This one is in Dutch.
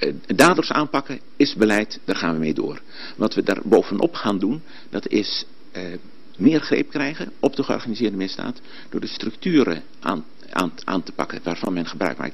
Eh, daders aanpakken is beleid, daar gaan we mee door. Wat we daar bovenop gaan doen, dat is eh, meer greep krijgen op de georganiseerde misdaad door de structuren aan, aan, aan te pakken waarvan men gebruik maakt